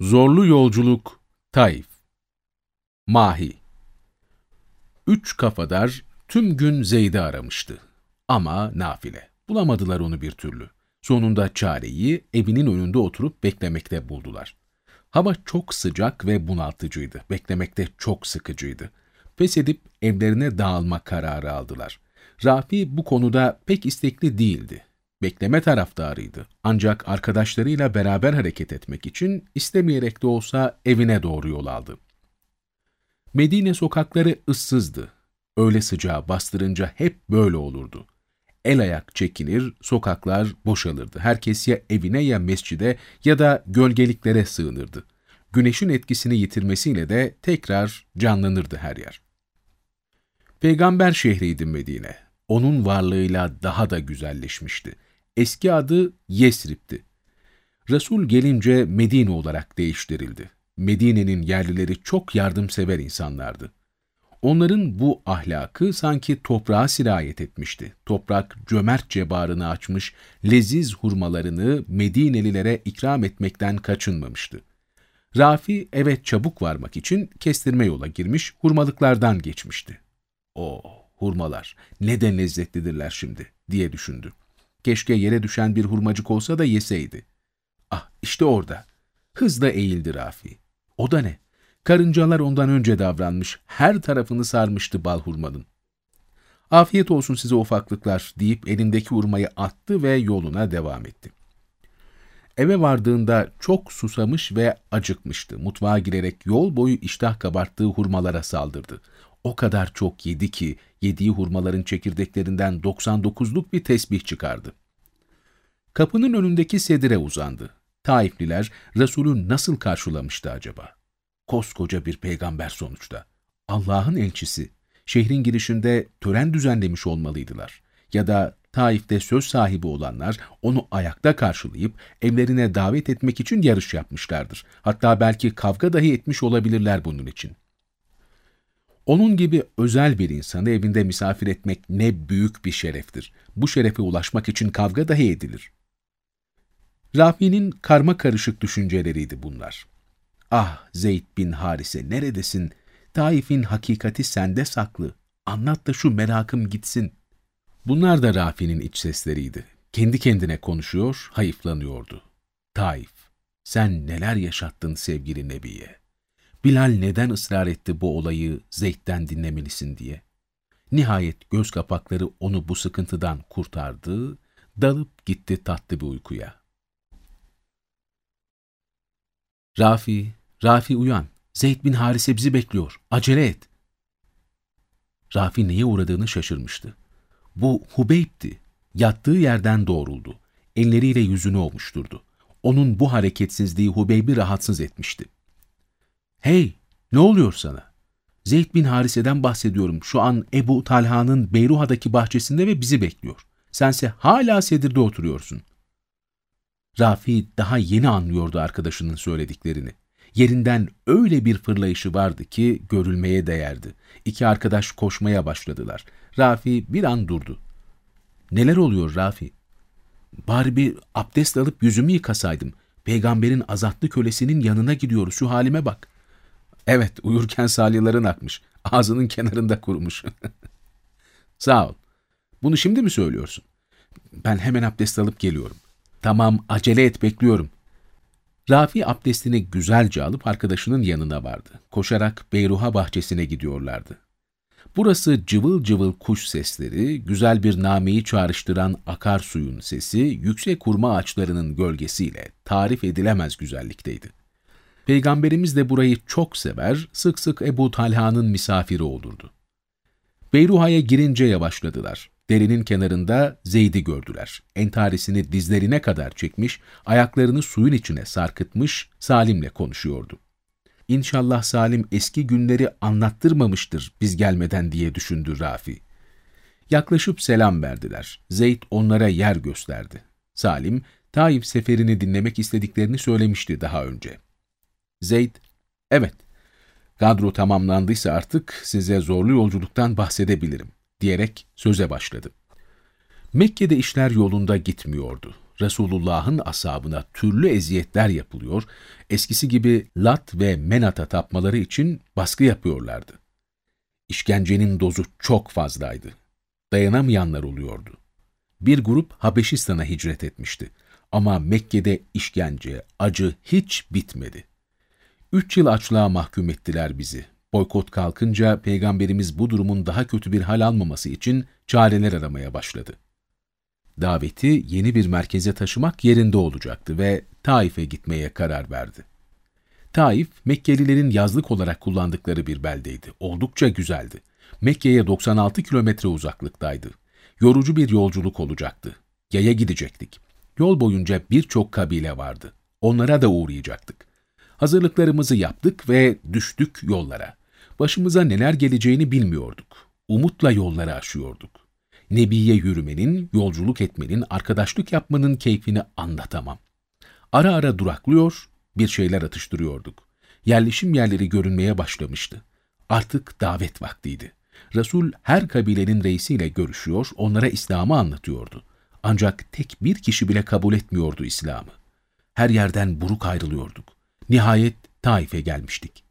Zorlu Yolculuk Taif Mahi Üç kafadar tüm gün Zeyd'i aramıştı. Ama nafile. Bulamadılar onu bir türlü. Sonunda çareyi evinin önünde oturup beklemekte buldular. Hava çok sıcak ve bunaltıcıydı. Beklemekte çok sıkıcıydı. Pes edip evlerine dağılma kararı aldılar. Rafi bu konuda pek istekli değildi. Bekleme taraftarıydı. Ancak arkadaşlarıyla beraber hareket etmek için istemeyerek de olsa evine doğru yol aldı. Medine sokakları ıssızdı. Öyle sıcağı bastırınca hep böyle olurdu. El ayak çekinir, sokaklar boşalırdı. Herkes ya evine ya mescide ya da gölgeliklere sığınırdı. Güneşin etkisini yitirmesiyle de tekrar canlanırdı her yer. Peygamber şehriydi Medine. Onun varlığıyla daha da güzelleşmişti. Eski adı Yesrib'ti. Resul gelince Medine olarak değiştirildi. Medine'nin yerlileri çok yardımsever insanlardı. Onların bu ahlakı sanki toprağa sirayet etmişti. Toprak cömertçe bağrını açmış, leziz hurmalarını Medinelilere ikram etmekten kaçınmamıştı. Rafi evet çabuk varmak için kestirme yola girmiş, hurmalıklardan geçmişti. O hurmalar ne de lezzetlidirler şimdi diye düşündü. Keşke yere düşen bir hurmacık olsa da yeseydi. Ah işte orada. Hızla eğildi Rafi. O da ne? Karıncalar ondan önce davranmış, her tarafını sarmıştı bal hurmanın. Afiyet olsun size ufaklıklar deyip elindeki hurmayı attı ve yoluna devam etti. Eve vardığında çok susamış ve acıkmıştı. Mutfağa girerek yol boyu iştah kabarttığı hurmalara saldırdı. O kadar çok yedi ki yediği hurmaların çekirdeklerinden 99'luk bir tesbih çıkardı. Kapının önündeki sedire uzandı. Taifliler Resulü nasıl karşılamıştı acaba? Koskoca bir peygamber sonuçta. Allah'ın elçisi. Şehrin girişinde tören düzenlemiş olmalıydılar. Ya da Taif'te söz sahibi olanlar onu ayakta karşılayıp evlerine davet etmek için yarış yapmışlardır. Hatta belki kavga dahi etmiş olabilirler bunun için. Onun gibi özel bir insanı evinde misafir etmek ne büyük bir şereftir. Bu şerefe ulaşmak için kavga dahi edilir. Rafi'nin karma karışık düşünceleriydi bunlar. Ah Zeyd bin Harise neredesin? Taif'in hakikati sende saklı. Anlat da şu merakım gitsin. Bunlar da Rafi'nin iç sesleriydi. Kendi kendine konuşuyor, hayıflanıyordu. Taif, sen neler yaşattın sevgili Nebi'ye? Bilal neden ısrar etti bu olayı Zeyd'den dinlemelisin diye? Nihayet göz kapakları onu bu sıkıntıdan kurtardı, dalıp gitti tatlı bir uykuya. Rafi, Rafi uyan. Zeyd bin Harise bizi bekliyor. Acele et. Rafi neye uğradığını şaşırmıştı. Bu Hubeyb'ti. Yattığı yerden doğruldu. Elleriyle yüzünü ovuşturdu. Onun bu hareketsizliği Hubeyb'i rahatsız etmişti. Hey, ne oluyor sana? Zeyd bin Harise'den bahsediyorum. Şu an Ebu Talha'nın Beyruha'daki bahçesinde ve bizi bekliyor. Sense hala sedirde oturuyorsun. Rafi daha yeni anlıyordu arkadaşının söylediklerini. Yerinden öyle bir fırlayışı vardı ki görülmeye değerdi. İki arkadaş koşmaya başladılar. Rafi bir an durdu. Neler oluyor Rafi? Bari bir abdest alıp yüzümü yıkasaydım. Peygamberin azatlı kölesinin yanına gidiyoruz. Şu halime bak. Evet, uyurken salyaların akmış. Ağzının kenarında kurumuş. Sağ ol. Bunu şimdi mi söylüyorsun? Ben hemen abdest alıp geliyorum. Tamam, acele et, bekliyorum. Rafi abdestini güzelce alıp arkadaşının yanına vardı. Koşarak Beyruha bahçesine gidiyorlardı. Burası cıvıl cıvıl kuş sesleri, güzel bir nameyi çağrıştıran akarsuyun sesi, yüksek hurma ağaçlarının gölgesiyle tarif edilemez güzellikteydi. Peygamberimiz de burayı çok sever, sık sık Ebu Talha'nın misafiri olurdu. Beyruha'ya girince yavaşladılar. Derinin kenarında Zeyd'i gördüler. Entarisini dizlerine kadar çekmiş, ayaklarını suyun içine sarkıtmış, Salim'le konuşuyordu. İnşallah Salim eski günleri anlattırmamıştır biz gelmeden diye düşündü Rafi. Yaklaşıp selam verdiler. Zeyd onlara yer gösterdi. Salim, Taif seferini dinlemek istediklerini söylemişti daha önce. Zeyd, evet, kadro tamamlandıysa artık size zorlu yolculuktan bahsedebilirim diyerek söze başladı. Mekke'de işler yolunda gitmiyordu. Resulullah'ın asabına türlü eziyetler yapılıyor, eskisi gibi Lat ve Menat'a tapmaları için baskı yapıyorlardı. İşkencenin dozu çok fazlaydı. Dayanamayanlar oluyordu. Bir grup Habeşistan'a hicret etmişti. Ama Mekke'de işkence, acı hiç bitmedi. Üç yıl açlığa mahkum ettiler bizi. Boykot kalkınca Peygamberimiz bu durumun daha kötü bir hal almaması için çareler aramaya başladı. Daveti yeni bir merkeze taşımak yerinde olacaktı ve Taif'e gitmeye karar verdi. Taif, Mekkelilerin yazlık olarak kullandıkları bir beldeydi. Oldukça güzeldi. Mekke'ye 96 kilometre uzaklıktaydı. Yorucu bir yolculuk olacaktı. Yaya gidecektik. Yol boyunca birçok kabile vardı. Onlara da uğrayacaktık. Hazırlıklarımızı yaptık ve düştük yollara. Başımıza neler geleceğini bilmiyorduk. Umutla yolları aşıyorduk. Nebiye yürümenin, yolculuk etmenin, arkadaşlık yapmanın keyfini anlatamam. Ara ara duraklıyor, bir şeyler atıştırıyorduk. Yerleşim yerleri görünmeye başlamıştı. Artık davet vaktiydi. Resul her kabilenin reisiyle görüşüyor, onlara İslam'ı anlatıyordu. Ancak tek bir kişi bile kabul etmiyordu İslam'ı. Her yerden buruk ayrılıyorduk. Nihayet Taif'e gelmiştik.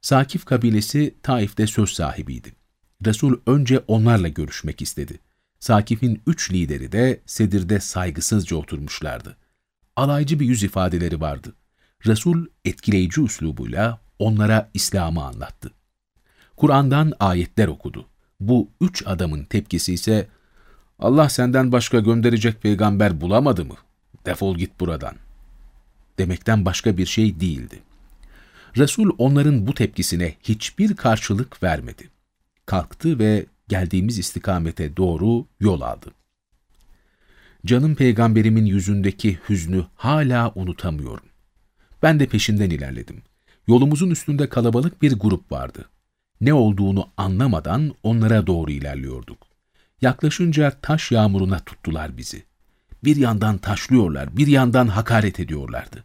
Sakif kabilesi Taif'te söz sahibiydi. Resul önce onlarla görüşmek istedi. Sakif'in üç lideri de Sedir'de saygısızca oturmuşlardı. Alaycı bir yüz ifadeleri vardı. Resul etkileyici üslubuyla onlara İslam'ı anlattı. Kur'an'dan ayetler okudu. Bu üç adamın tepkisi ise, Allah senden başka gönderecek peygamber bulamadı mı? Defol git buradan. Demekten başka bir şey değildi. Resul onların bu tepkisine hiçbir karşılık vermedi. Kalktı ve geldiğimiz istikamete doğru yol aldı. Canım peygamberimin yüzündeki hüznü hala unutamıyorum. Ben de peşinden ilerledim. Yolumuzun üstünde kalabalık bir grup vardı. Ne olduğunu anlamadan onlara doğru ilerliyorduk. Yaklaşınca taş yağmuruna tuttular bizi. Bir yandan taşlıyorlar, bir yandan hakaret ediyorlardı.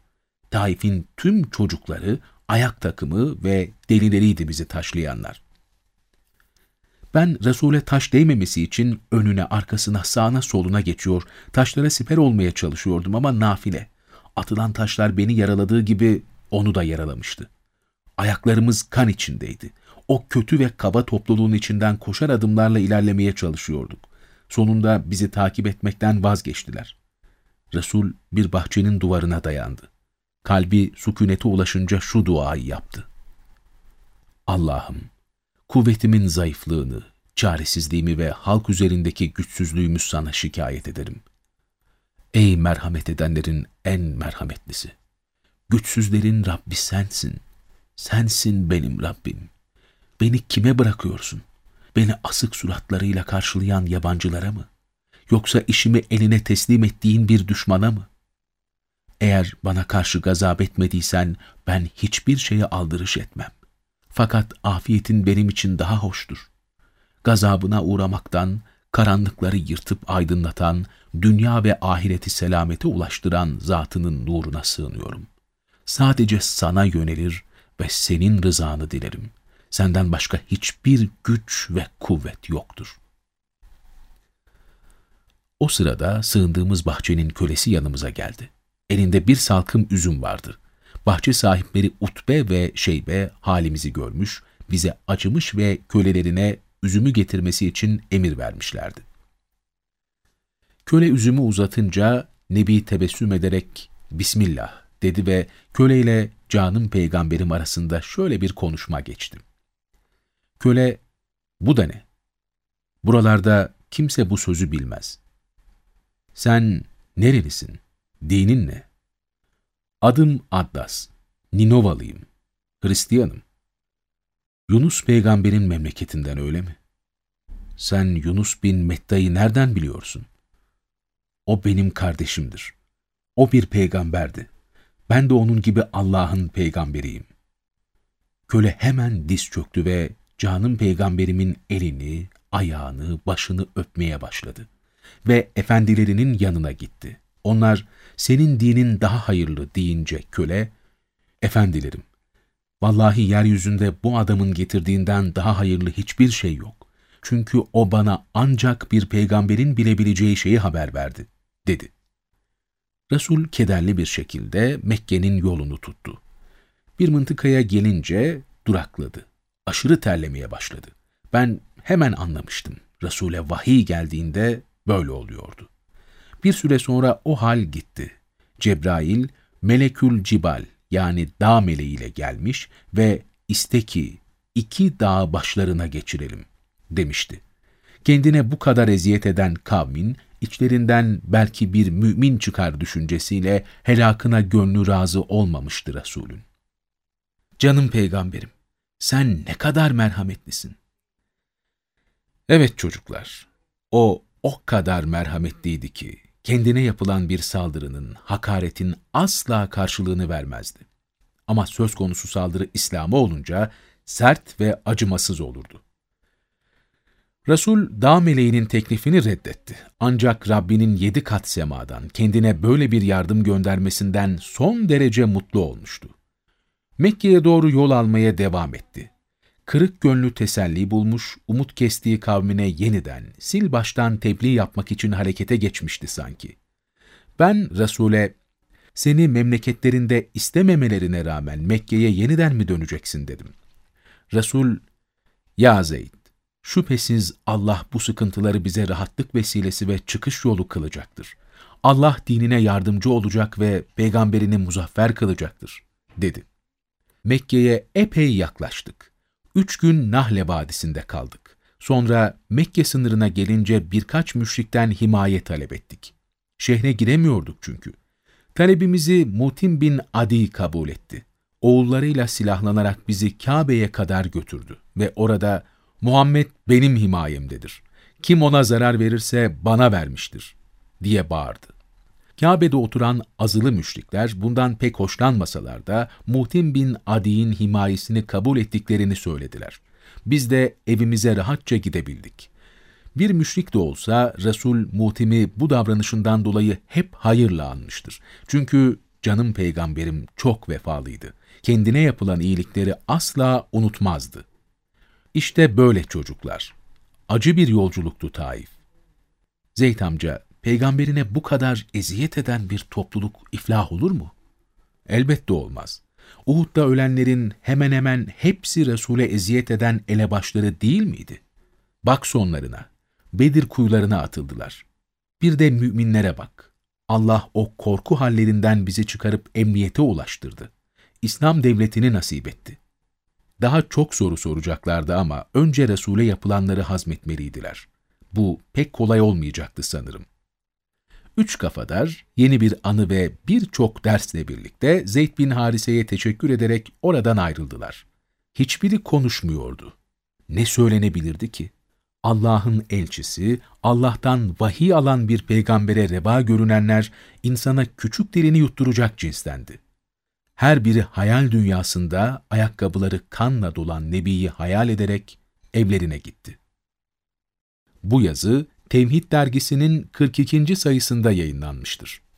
Taif'in tüm çocukları, ayak takımı ve delileriydi bizi taşlayanlar. Ben Resul'e taş değmemesi için önüne, arkasına, sağına, soluna geçiyor, taşlara siper olmaya çalışıyordum ama nafile. Atılan taşlar beni yaraladığı gibi onu da yaralamıştı. Ayaklarımız kan içindeydi. O kötü ve kaba topluluğun içinden koşar adımlarla ilerlemeye çalışıyorduk. Sonunda bizi takip etmekten vazgeçtiler. Resul bir bahçenin duvarına dayandı. Kalbi sükunete ulaşınca şu duayı yaptı. Allah'ım, kuvvetimin zayıflığını, çaresizliğimi ve halk üzerindeki güçsüzlüğümü sana şikayet ederim. Ey merhamet edenlerin en merhametlisi! Güçsüzlerin Rabbi sensin. Sensin benim Rabbim. Beni kime bırakıyorsun? Beni asık suratlarıyla karşılayan yabancılara mı? Yoksa işimi eline teslim ettiğin bir düşmana mı? Eğer bana karşı gazap etmediysen ben hiçbir şeye aldırış etmem. Fakat afiyetin benim için daha hoştur. Gazabına uğramaktan, karanlıkları yırtıp aydınlatan, dünya ve ahireti selamete ulaştıran zatının nuruna sığınıyorum. Sadece sana yönelir ve senin rızanı dilerim. Senden başka hiçbir güç ve kuvvet yoktur. O sırada sığındığımız bahçenin kölesi yanımıza geldi. Elinde bir salkım üzüm vardı. Bahçe sahipleri Utbe ve Şeybe halimizi görmüş, bize acımış ve kölelerine üzümü getirmesi için emir vermişlerdi. Köle üzümü uzatınca Nebi tebessüm ederek Bismillah dedi ve köleyle canım peygamberim arasında şöyle bir konuşma geçti. Köle, bu da ne? Buralarda kimse bu sözü bilmez. Sen nerelisin? Dinin ne? Adım Addas, Ninovalıyım, Hristiyanım. Yunus peygamberin memleketinden öyle mi? Sen Yunus bin Metta'yı nereden biliyorsun? O benim kardeşimdir. O bir peygamberdi. Ben de onun gibi Allah'ın peygamberiyim. Köle hemen diz çöktü ve canım peygamberimin elini, ayağını, başını öpmeye başladı. Ve efendilerinin yanına gitti. Onlar, senin dinin daha hayırlı deyince köle, efendilerim, vallahi yeryüzünde bu adamın getirdiğinden daha hayırlı hiçbir şey yok. Çünkü o bana ancak bir peygamberin bilebileceği şeyi haber verdi, dedi. Resul kederli bir şekilde Mekke'nin yolunu tuttu. Bir mıntıkaya gelince durakladı. Aşırı terlemeye başladı. Ben hemen anlamıştım. Resul'e vahiy geldiğinde böyle oluyordu. Bir süre sonra o hal gitti. Cebrail, Melekül Cibal yani dağ meleğiyle gelmiş ve isteki iki dağ başlarına geçirelim demişti. Kendine bu kadar eziyet eden kavmin, içlerinden belki bir mümin çıkar düşüncesiyle helakına gönlü razı olmamıştı Resulün. Canım peygamberim, sen ne kadar merhametlisin. Evet çocuklar, o o kadar merhametliydi ki, kendine yapılan bir saldırının, hakaretin asla karşılığını vermezdi. Ama söz konusu saldırı İslam'a olunca sert ve acımasız olurdu. Resul dağ meleğinin teklifini reddetti. Ancak Rabbinin yedi kat semadan kendine böyle bir yardım göndermesinden son derece mutlu olmuştu. Mekke'ye doğru yol almaya devam etti. Kırık gönlü teselli bulmuş, umut kestiği kavmine yeniden, sil baştan tebliğ yapmak için harekete geçmişti sanki. Ben Resul'e, seni memleketlerinde istememelerine rağmen Mekke'ye yeniden mi döneceksin dedim. Resul, ya Zeyd, şüphesiz Allah bu sıkıntıları bize rahatlık vesilesi ve çıkış yolu kılacaktır. Allah dinine yardımcı olacak ve peygamberini muzaffer kılacaktır, dedi. Mekke'ye epey yaklaştık. Üç gün Nahle Vadisi'nde kaldık. Sonra Mekke sınırına gelince birkaç müşrikten himaye talep ettik. Şehre giremiyorduk çünkü. Talebimizi Mutim bin Adi kabul etti. Oğullarıyla silahlanarak bizi Kabe'ye kadar götürdü ve orada Muhammed benim himayemdedir. Kim ona zarar verirse bana vermiştir diye bağırdı. Kabe'de oturan azılı müşrikler bundan pek hoşlanmasalar da Muhtim bin Adi'nin himayesini kabul ettiklerini söylediler. Biz de evimize rahatça gidebildik. Bir müşrik de olsa Resul Muhtim'i bu davranışından dolayı hep hayırla anmıştır. Çünkü canım peygamberim çok vefalıydı. Kendine yapılan iyilikleri asla unutmazdı. İşte böyle çocuklar. Acı bir yolculuktu Taif. Zeyd amca, peygamberine bu kadar eziyet eden bir topluluk iflah olur mu? Elbette olmaz. Uhud'da ölenlerin hemen hemen hepsi Resul'e eziyet eden elebaşları değil miydi? Bak sonlarına, Bedir kuyularına atıldılar. Bir de müminlere bak. Allah o korku hallerinden bizi çıkarıp emniyete ulaştırdı. İslam devletini nasip etti. Daha çok soru soracaklardı ama önce Resul'e yapılanları hazmetmeliydiler. Bu pek kolay olmayacaktı sanırım. Üç kafadar yeni bir anı ve birçok dersle birlikte Zeyd bin Harise'ye teşekkür ederek oradan ayrıldılar. Hiçbiri konuşmuyordu. Ne söylenebilirdi ki? Allah'ın elçisi, Allah'tan vahiy alan bir peygambere reba görünenler insana küçük dilini yutturacak cinstendi. Her biri hayal dünyasında ayakkabıları kanla dolan Nebi'yi hayal ederek evlerine gitti. Bu yazı Tevhid dergisinin 42. sayısında yayınlanmıştır.